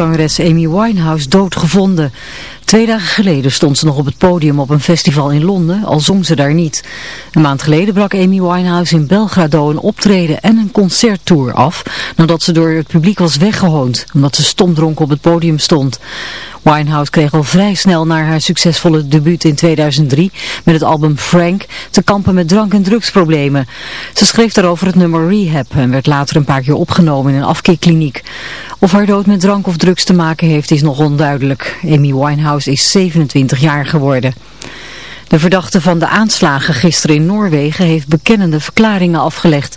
Zangeres Amy Winehouse doodgevonden. Twee dagen geleden stond ze nog op het podium op een festival in Londen, al zong ze daar niet. Een maand geleden brak Amy Winehouse in Belgrado een optreden en een concerttour af, nadat ze door het publiek was weggehoond, omdat ze stomdronken op het podium stond. Winehouse kreeg al vrij snel na haar succesvolle debuut in 2003 met het album Frank te kampen met drank- en drugsproblemen. Ze schreef daarover het nummer Rehab en werd later een paar keer opgenomen in een afkeerkliniek. Of haar dood met drank of drugs te maken heeft is nog onduidelijk. Amy Winehouse is 27 jaar geworden. De verdachte van de aanslagen gisteren in Noorwegen heeft bekennende verklaringen afgelegd.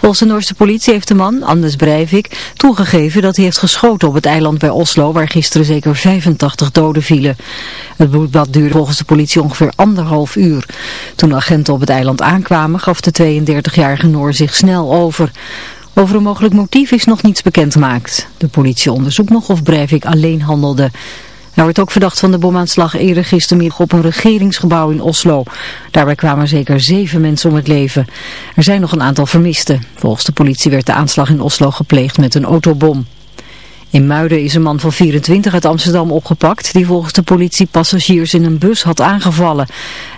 Volgens de Noorse politie heeft de man, Anders Breivik, toegegeven dat hij heeft geschoten op het eiland bij Oslo, waar gisteren zeker 85 doden vielen. Het bloedbad duurde volgens de politie ongeveer anderhalf uur. Toen agenten op het eiland aankwamen, gaf de 32-jarige Noor zich snel over. Over een mogelijk motief is nog niets bekendgemaakt. De politie onderzoekt nog of Breivik alleen handelde. Hij wordt ook verdacht van de bomaanslag eerder gistermiddag op een regeringsgebouw in Oslo. Daarbij kwamen zeker zeven mensen om het leven. Er zijn nog een aantal vermisten. Volgens de politie werd de aanslag in Oslo gepleegd met een autobom. In Muiden is een man van 24 uit Amsterdam opgepakt die volgens de politie passagiers in een bus had aangevallen.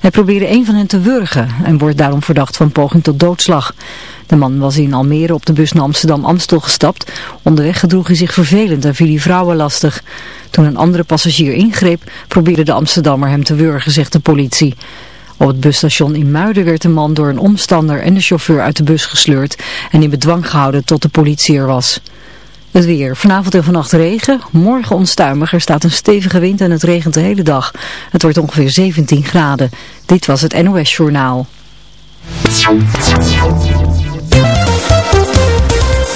Hij probeerde een van hen te wurgen en wordt daarom verdacht van poging tot doodslag. De man was in Almere op de bus naar Amsterdam-Amstel gestapt. Onderweg gedroeg hij zich vervelend en viel hij vrouwen lastig. Toen een andere passagier ingreep, probeerde de Amsterdammer hem te wurgen, zegt de politie. Op het busstation in Muiden werd de man door een omstander en de chauffeur uit de bus gesleurd en in bedwang gehouden tot de politie er was. Het weer. Vanavond en vannacht regen. Morgen onstuimig. Er staat een stevige wind en het regent de hele dag. Het wordt ongeveer 17 graden. Dit was het NOS Journaal.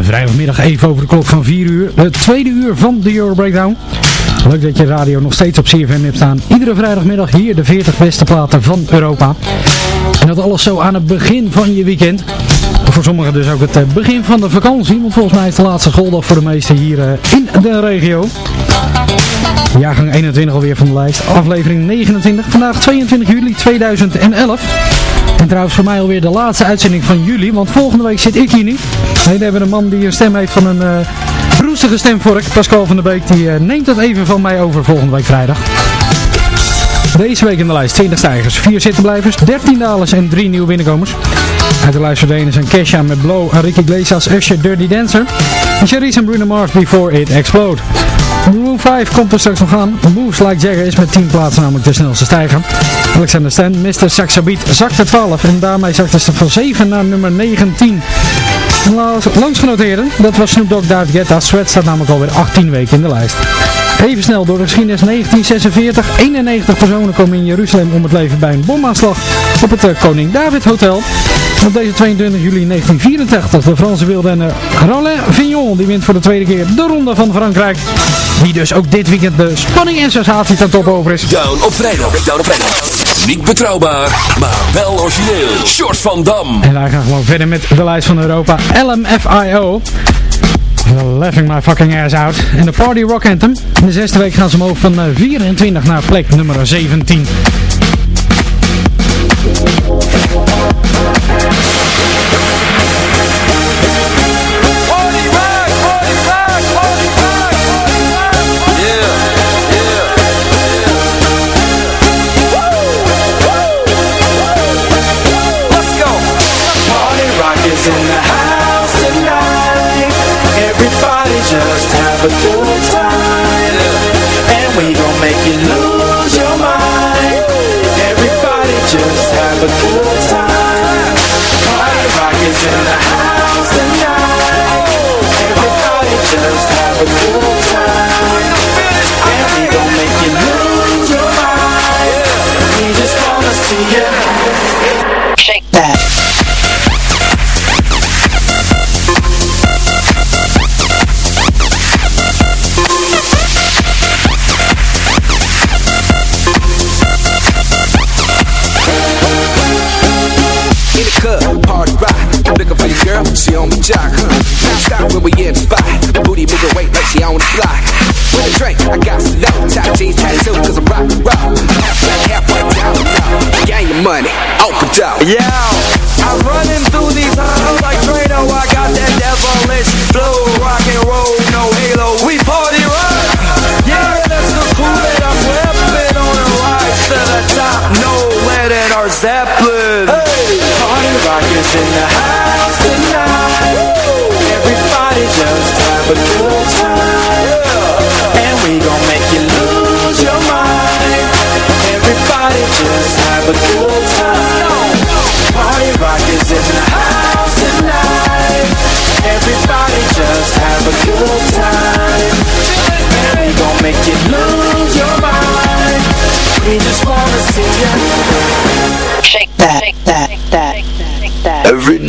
Vrijdagmiddag even over de klok van 4 uur. Het tweede uur van de Euro Breakdown. Leuk dat je radio nog steeds op CFM hebt staan. Iedere vrijdagmiddag hier de 40 beste platen van Europa. En dat alles zo aan het begin van je weekend. Voor sommigen dus ook het eh, begin van de vakantie. Want volgens mij is de laatste schooldag voor de meesten hier eh, in de regio. Jaargang 21 alweer van de lijst. Aflevering 29. Vandaag 22 juli 2011. En trouwens voor mij alweer de laatste uitzending van juli. Want volgende week zit ik hier niet. Nee, hebben we een man die een stem heeft van een uh, roestige stemvork. Pascal van der Beek. Die eh, neemt dat even van mij over volgende week vrijdag. Deze week in de lijst 20 stijgers, 4 zittenblijvers, 13 dalers en 3 nieuwe binnenkomers. Uit de lijst verdwenen zijn Kesha met Blow, Enrique Iglesias, Usher, Dirty Dancer. En Charisse en Bruno Mars Before It Explode. Rule 5 komt er straks nog aan. Moves Like Jagger is met 10 plaatsen namelijk de snelste stijger. Alexander Stan, Mr. Saxabeat, zakte 12 en daarmee zakte ze van 7 naar nummer 19 langs genoteren. Dat was Snoop Dogg, David Guetta. Sweat staat namelijk alweer 18 weken in de lijst. Even snel door de geschiedenis 1946. 91 personen komen in Jeruzalem om het leven bij een bomaanslag op het eh, Koning David Hotel. Op deze 22 juli 1984 de Franse wielrenner Roland Vignon. Die wint voor de tweede keer de Ronde van Frankrijk. Die dus ook dit weekend de spanning en sensatie ten top over is. Op vrijdag. Down op vrijdag. Niet betrouwbaar, maar wel origineel. Short van Dam. En wij gaan gewoon verder met de lijst van Europa. LMFIO. Laughing my fucking ass out. En de Party Rock Anthem. In de zesde week gaan ze omhoog van eh, 24 naar plek nummer 17.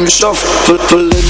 I'm just off,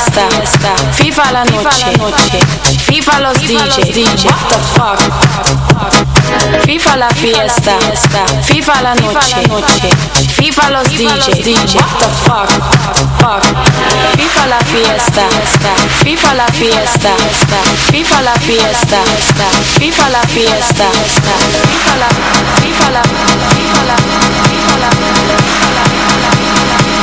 Fiesta, FIFA la noche, FIFA los DJs, what the fuck? FIFA la fiesta, FIFA la noche, FIFA los DJs, what the fuck? Fuck. FIFA la fiesta, FIFA la fiesta, FIFA la fiesta, FIFA la fiesta, FIFA la, FIFA la, FIFA la, FIFA la.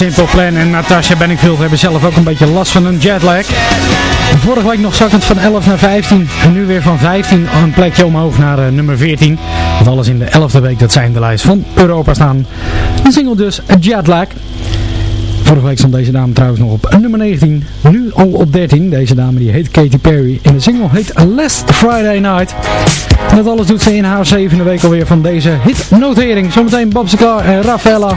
Simple Plan en Natasha Benningfield hebben zelf ook een beetje last van een jetlag. Vorige week nog zakkend van 11 naar 15 en nu weer van 15 een plekje omhoog naar uh, nummer 14. Want alles in de 11e week dat zij in de lijst van Europa staan. De single dus Jetlag. Vorige week stond deze dame trouwens nog op nummer 19. Nu al op 13. Deze dame die heet Katy Perry. En de single heet Last Friday Night. En dat alles doet ze in haar zevende week alweer van deze hitnotering. Zometeen Bob Sinclair en Rafaela.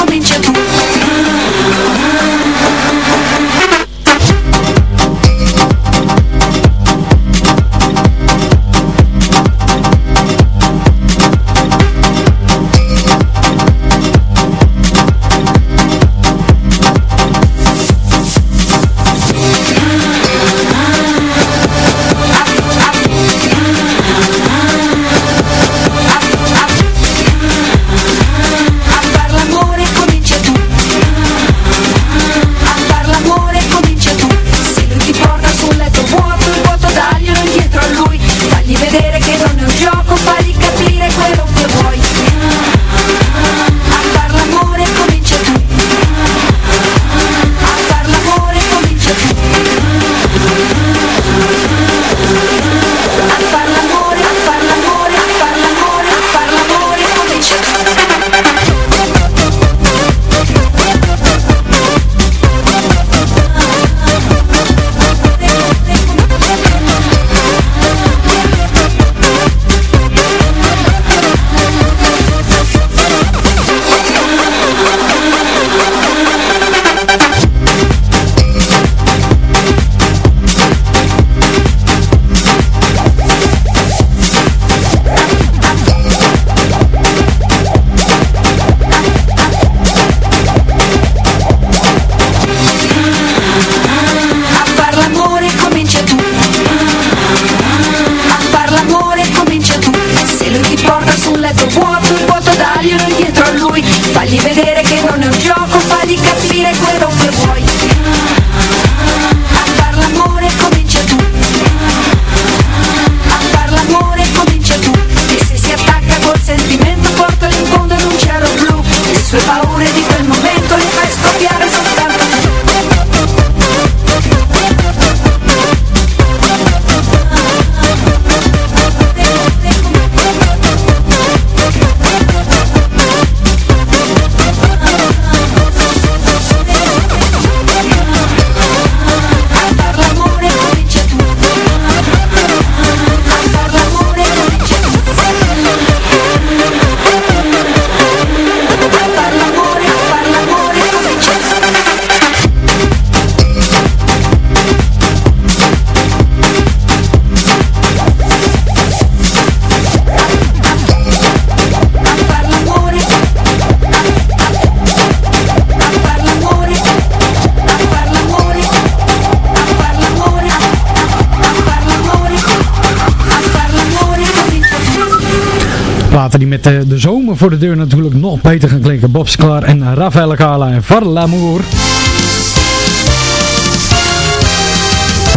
die met de, zomer voor de deur natuurlijk nog beter gaan klinken. Bob Sklar en Rafael Carla en Var L'amour.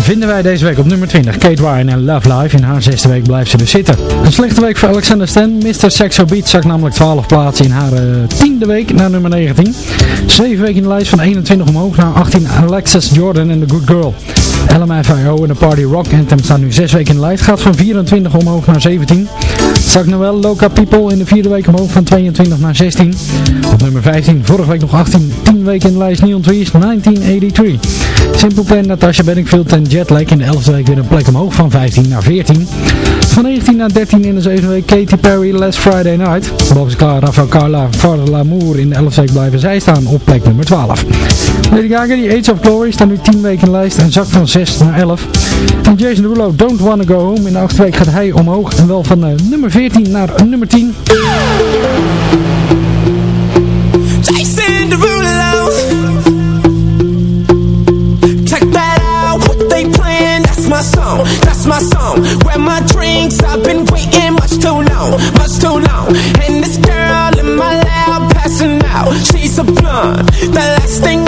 vinden wij deze week op nummer 20 Kate Ryan en Love Life. In haar zesde week blijft ze dus zitten. Een slechte week voor Alexander Stan. Mr. Sexo Beat zakt namelijk 12 plaatsen in haar uh, tiende week naar nummer 19. Zeven weken in de lijst van 21 omhoog naar 18 Alexis Jordan en The Good Girl. LMFAO en de Party Rock Anthem staan nu 6 weken in de lijst. Gaat van 24 omhoog naar 17. Zak Noel, Loca People in de vierde week omhoog van 22 naar 16. Op nummer 15, vorige week nog 18, 10 weken in de lijst Neon Trees, 1983. Simple Plan, Natasha Bedingfield en Jetlag in de 11e week weer een plek omhoog van 15 naar 14. Van 19 naar 13 in de 7e week Katy Perry, Last Friday Night. Boven klaar, Rafael Carla, Father Lamour in de 11e week blijven zij staan op plek nummer 12. Lady Gaga, die Age of Glory, staat nu 10 weken in de lijst en zakt van 6 naar 11. En Jason Derulo, Don't Wanna Go Home, in de 8e week gaat hij omhoog en wel van uh, nummer 14 naar nummer 10. Jason Derulo Check that out, what they playing, that's my song, that's my drinks, I've been waiting much too long, much too long. And this girl in my lap passing out, she's a blonde. The last thing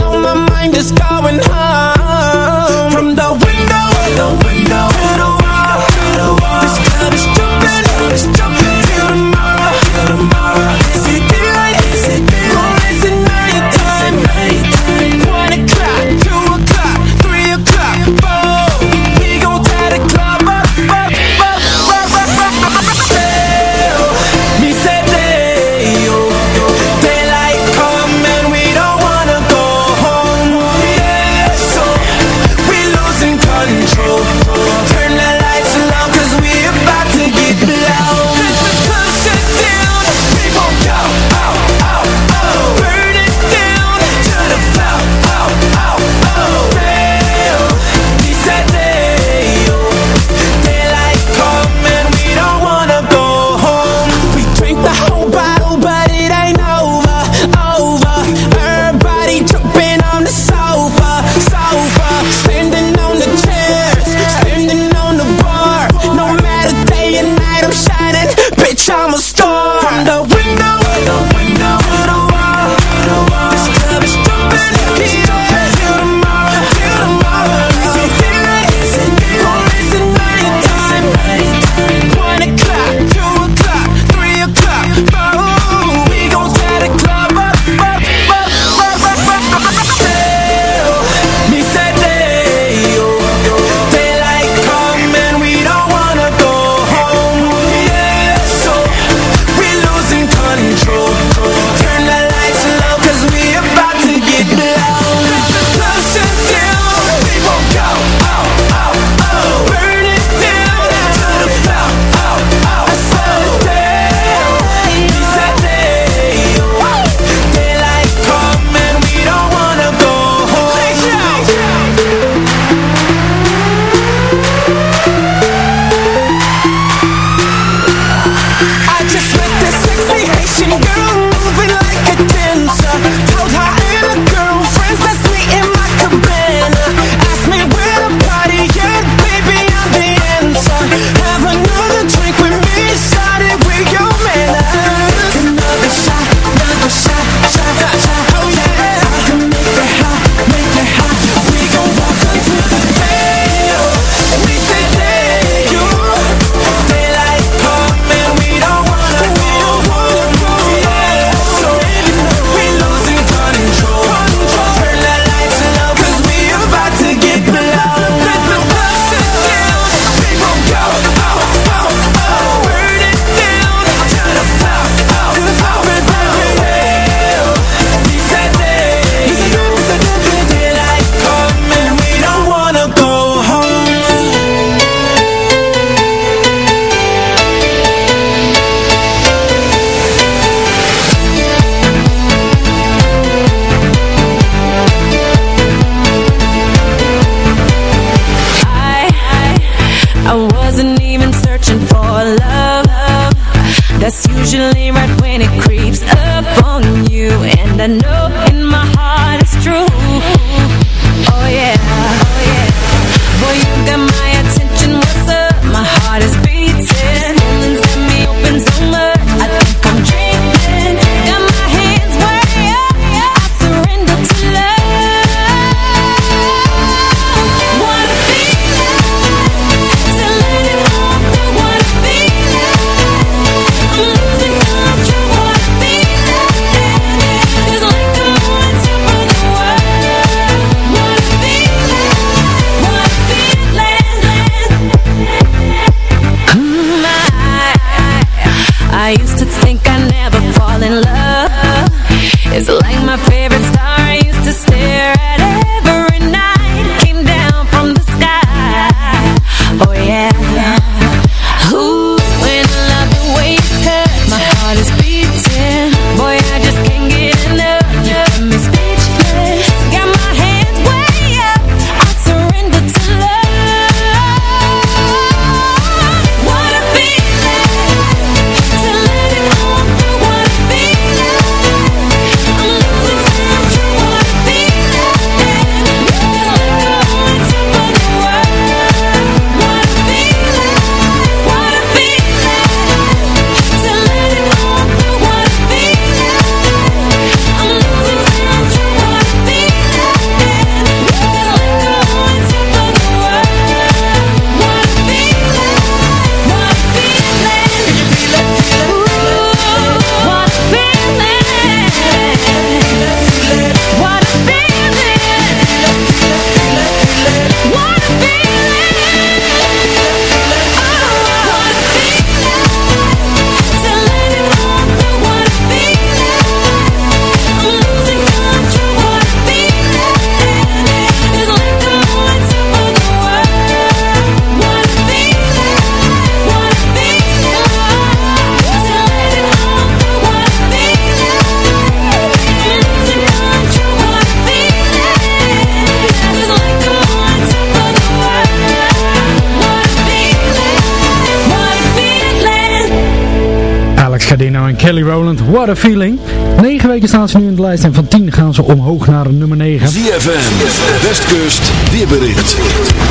what a feeling. 9 weken staan ze nu in de lijst en van 10 gaan ze omhoog naar nummer 9. ZFM, Westkust, weerbericht.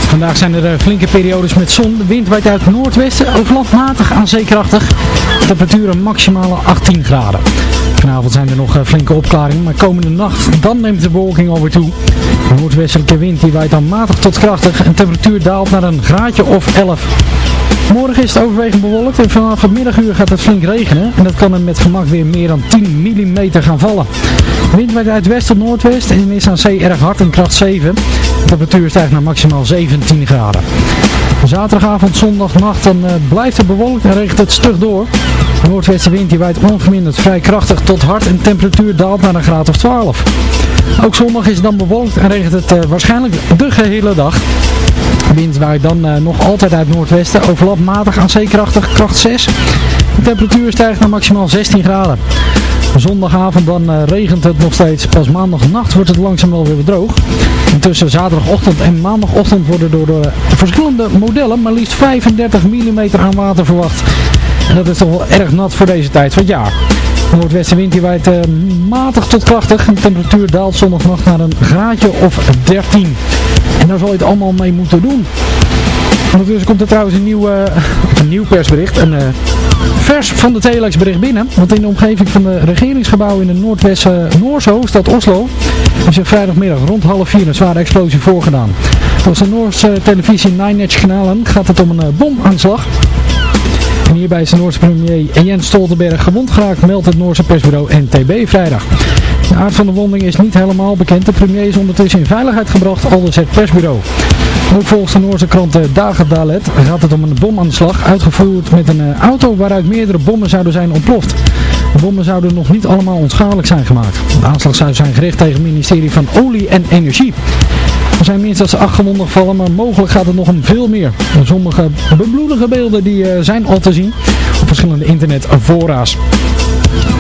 Vandaag zijn er eh, flinke periodes met zon. De wind waait uit het noordwesten, over land matig aan zeekrachtig. Temperaturen maximale 18 graden. Vanavond zijn er nog eh, flinke opklaringen, maar komende nacht dan neemt de bewolking alweer toe. De noordwestelijke wind die waait dan matig tot krachtig en temperatuur daalt naar een graadje of 11. Morgen is het overwegend bewolkt en vanaf het middaguur gaat het flink regenen. En dat kan er met gemak weer meer dan 10 mm gaan vallen. De wind waait uit west tot noordwest en is aan zee erg hard in kracht 7. De temperatuur stijgt naar maximaal 17 graden. Zaterdagavond, zondag, nacht dan eh, blijft het bewolkt en regent het stug door. De noordwestenwind die waait onverminderd vrij krachtig tot hard en temperatuur daalt naar een graad of 12. Ook zondag is het dan bewolkt en regent het eh, waarschijnlijk de gehele dag. Wind waait dan eh, nog altijd uit noordwesten, overlap matig aan zeekrachtig, kracht 6. De temperatuur stijgt naar maximaal 16 graden. Zondagavond dan eh, regent het nog steeds. Pas maandagnacht wordt het langzaam wel weer droog. En tussen zaterdagochtend en maandagochtend worden door de verschillende modellen maar liefst 35 mm aan water verwacht. Dat is toch wel erg nat voor deze tijd van het jaar. Noordwestenwind waait eh, matig tot krachtig. De temperatuur daalt zondagnacht naar een graadje of 13. En daar zal je het allemaal mee moeten doen. Ondertussen komt er trouwens een nieuw, eh, een nieuw persbericht. Een eh, vers van de Telex bericht binnen. Want in de omgeving van de regeringsgebouw in de noordwest Noorzo, stad Oslo, is er vrijdagmiddag rond half vier een zware explosie voorgedaan. Volgens de Noorse televisie Nine Edge kanalen gaat het om een eh, bomaanslag. En hierbij is de Noorse premier Jens Stoltenberg gewond geraakt, meldt het Noorse persbureau NTB vrijdag. De aard van de wonding is niet helemaal bekend. De premier is ondertussen in veiligheid gebracht, aldus het persbureau. Ook volgens de Noorse krant Dagedalet gaat het om een bomaanslag uitgevoerd met een eh, auto waaruit meerdere bommen zouden zijn ontploft. De bommen zouden nog niet allemaal onschadelijk zijn gemaakt. De aanslag zou zijn gericht tegen het ministerie van Olie en Energie. Er zijn minstens acht gewonden gevallen, maar mogelijk gaat het nog om veel meer. Sommige bebloedige beelden die eh, zijn al te zien op verschillende internetfora's.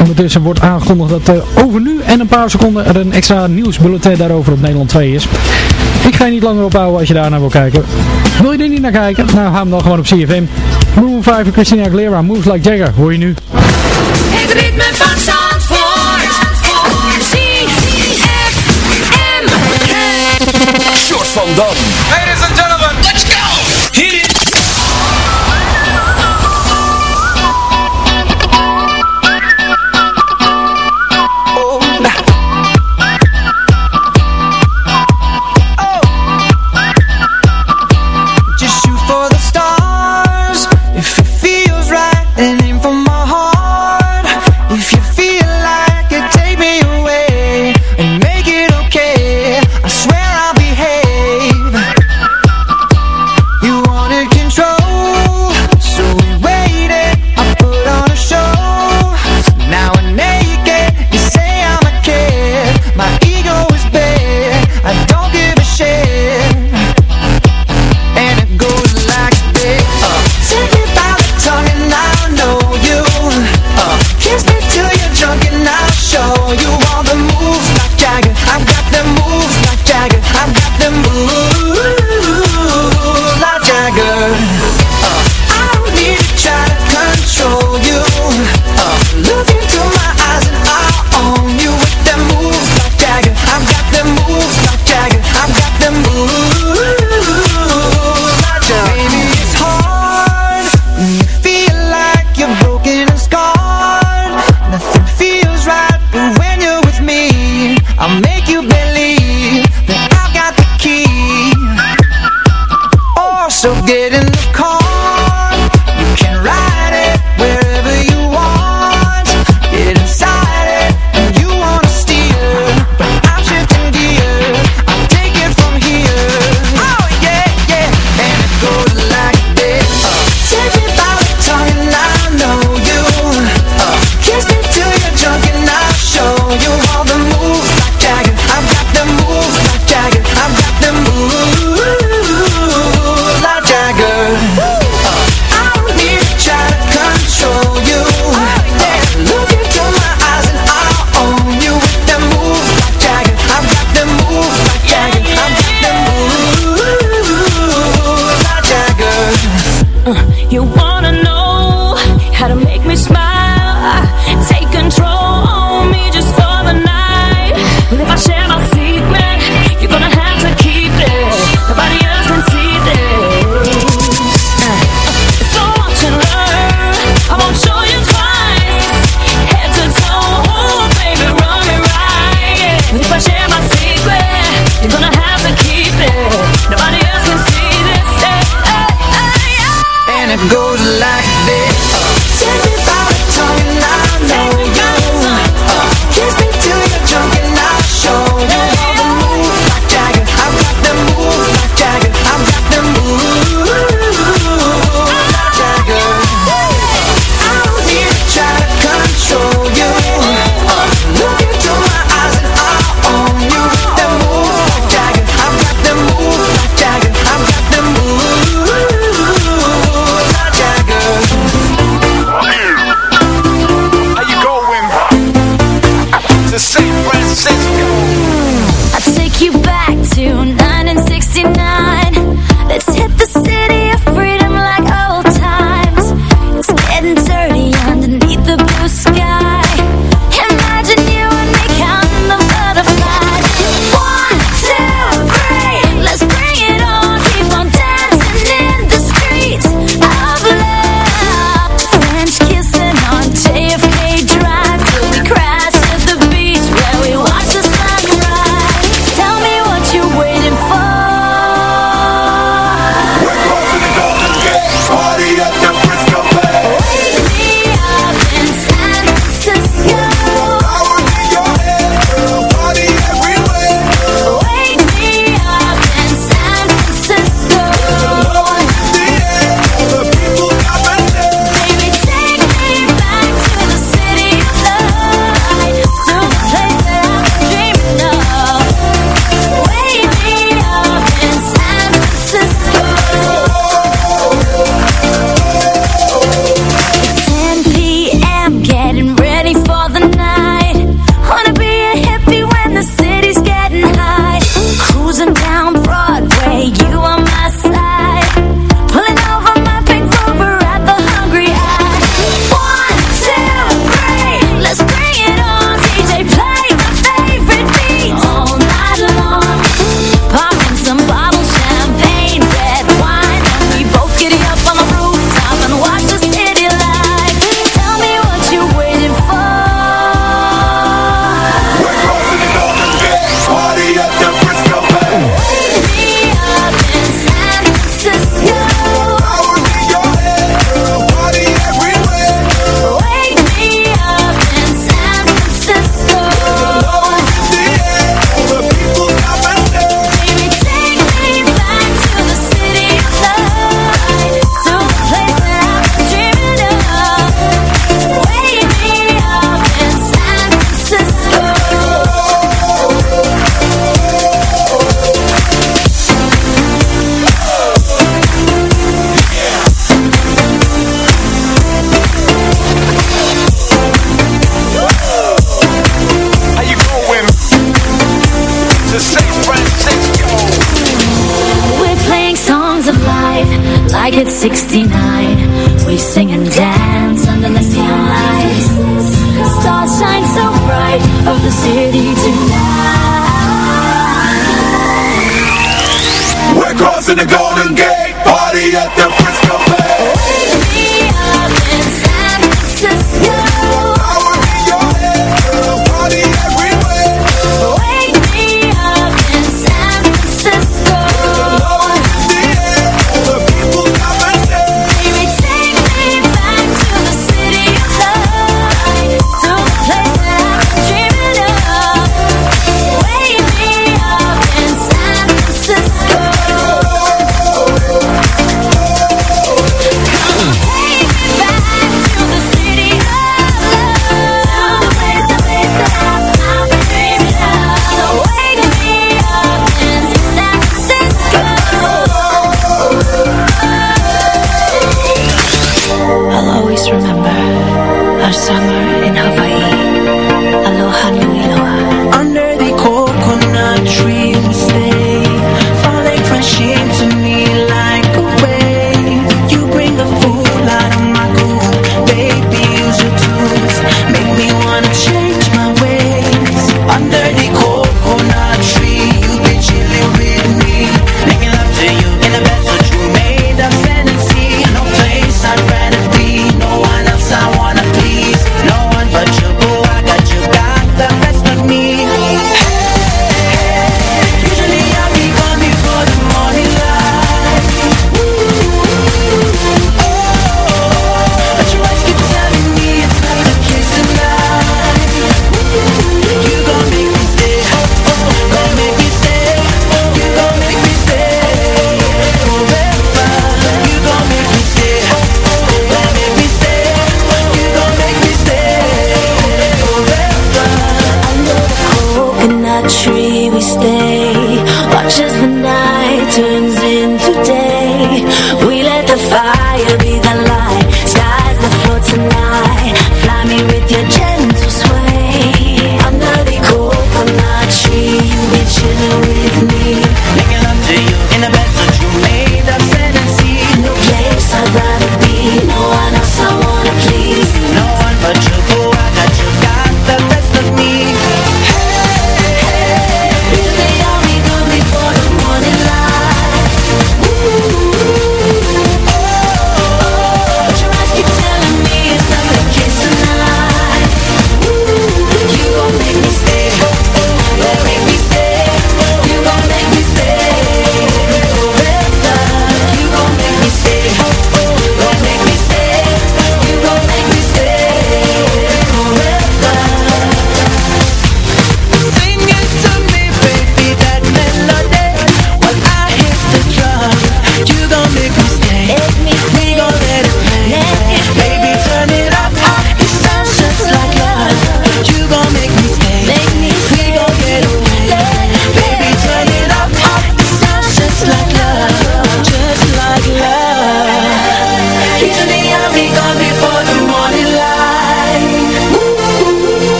Ondertussen wordt aangekondigd dat uh, over nu en een paar seconden er een extra nieuwsbulletin daarover op Nederland 2 is. Ik ga je niet langer ophouden als je daar naar wil kijken. Wil je er niet naar kijken? Nou, ga hem dan gewoon op CFM. Moon 5 en Christina Aguilera, Moves Like Jagger, hoor je nu. Het ritme van van Dam.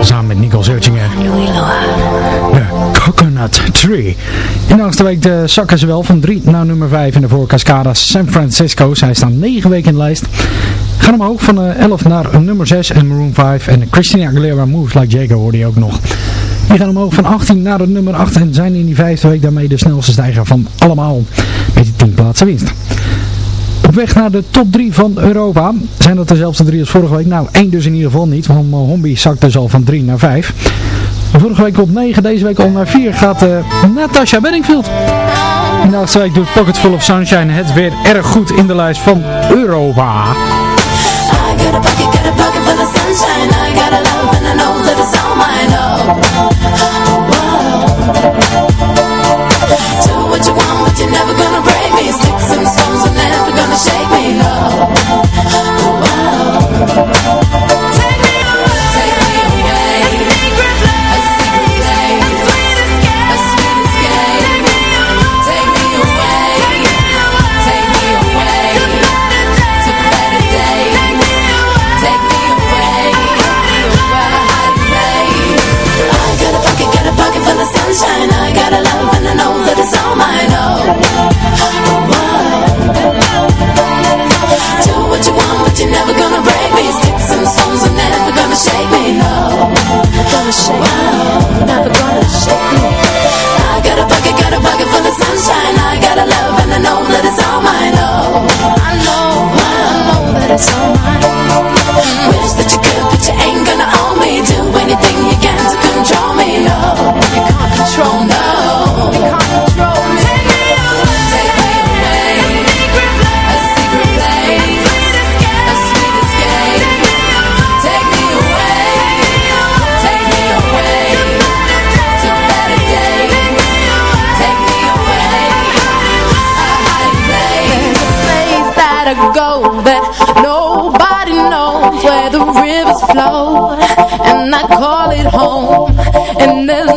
Samen met Nicole Searchinger. De Coconut Tree. In de achtste week de zakken ze wel van 3 naar nummer 5 in de voor Cascada San Francisco. Zij staan 9 weken in de lijst. Gaan omhoog van eh, 11 naar nummer 6 en Maroon 5. En Christina Aguilera Moves Like Jacob hoorde je ook nog. Die gaan omhoog van 18 naar de nummer 8 en zijn in die vijfde week daarmee de snelste stijger van allemaal. Met die 10 plaatsen winst. Op weg naar de top 3 van Europa. Zijn dat dezelfde drie als vorige week? Nou, één dus in ieder geval niet. Want Hombi zakt dus al van 3 naar 5. Vorige week op 9, deze week al naar 4 gaat uh, Natasha Bedingfield. In de achtste week doet Pocket Full of Sunshine het weer erg goed in de lijst van Europa. Wish that you could, but you ain't gonna own me. Do anything you can to control me. No, you can't control. Me. Take me away. A secret place, a sweet escape. Take me away, take me away to better days. Take me away, a hiding place. A place that I go where the rivers flow, and I call it home. And there's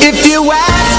If you ask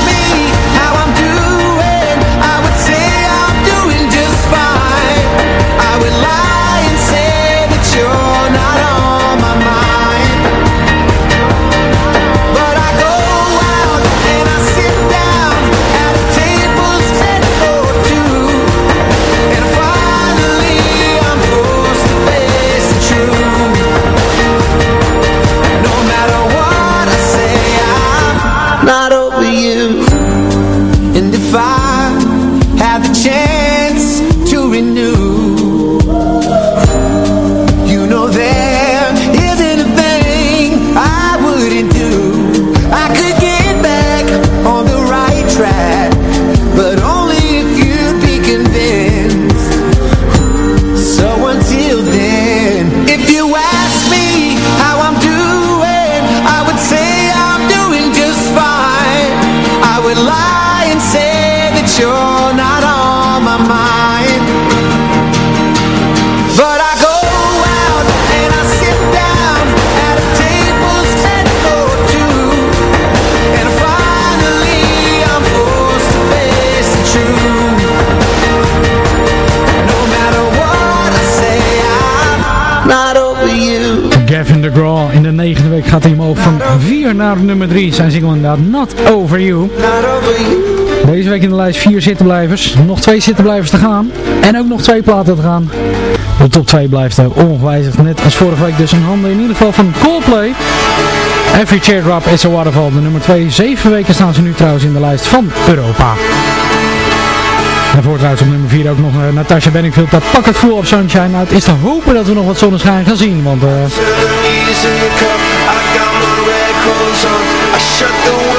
ik gaat hij omhoog van 4 naar nummer 3. Zijn single inderdaad Not Over You. Deze week in de lijst 4 zittenblijvers. Nog 2 zittenblijvers te gaan. En ook nog 2 platen te gaan. De top 2 blijft ongewijzigd. Net als vorige week dus een handen. In ieder geval van Coldplay. Every Chair Drop is a Waterfall. De nummer 2. 7 weken staan ze nu trouwens in de lijst van Europa. En voor op nummer 4 ook nog uh, Natasha Benningfield. Dat pak het voel op Sunshine. Nou, het is te hopen dat we nog wat zonneschijn gaan zien. Want... Eh, Shut the world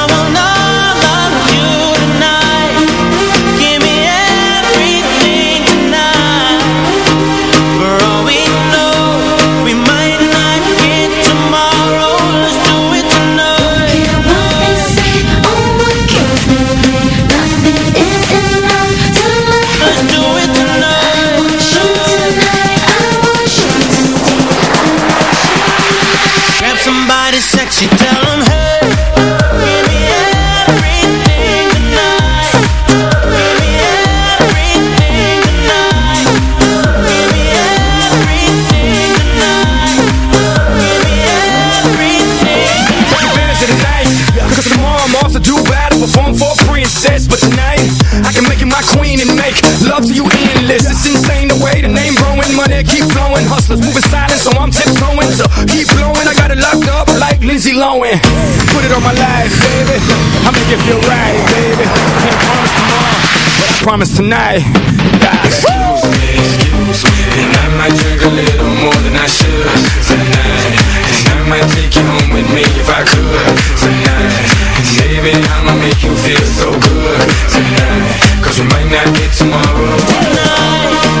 It on my life, baby. I make it feel right, baby. Can't promise tomorrow But I promise tonight. Excuse me, excuse me. And I might drink a little more than I should Tonight. And I might take you home with me if I could Tonight. And baby, I'ma make you feel so good Tonight. Cause we might not get tomorrow. I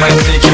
might take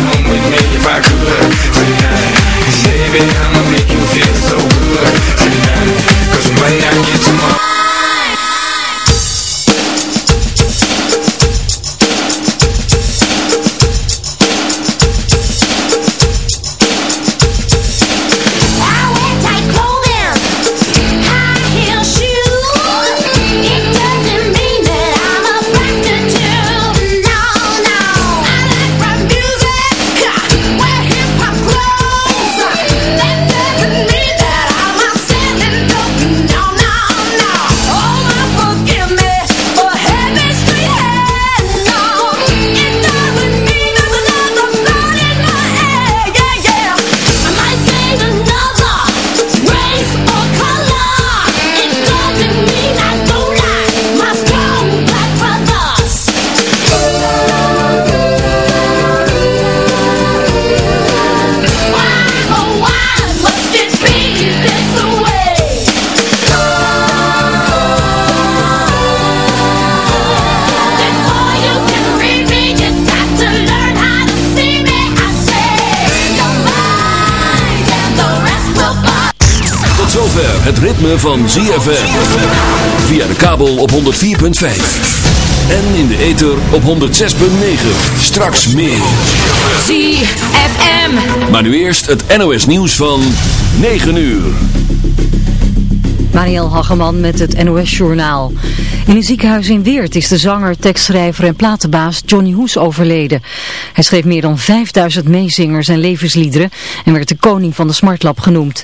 van ZFM. Via de kabel op 104.5. En in de ether op 106.9. Straks meer. ZFM. Maar nu eerst het NOS nieuws van 9 uur. Marielle Hageman met het NOS-journaal. In een ziekenhuis in Weert is de zanger, tekstschrijver en platenbaas Johnny Hoes overleden. Hij schreef meer dan 5000 meezingers en levensliederen en werd de koning van de Smartlap genoemd.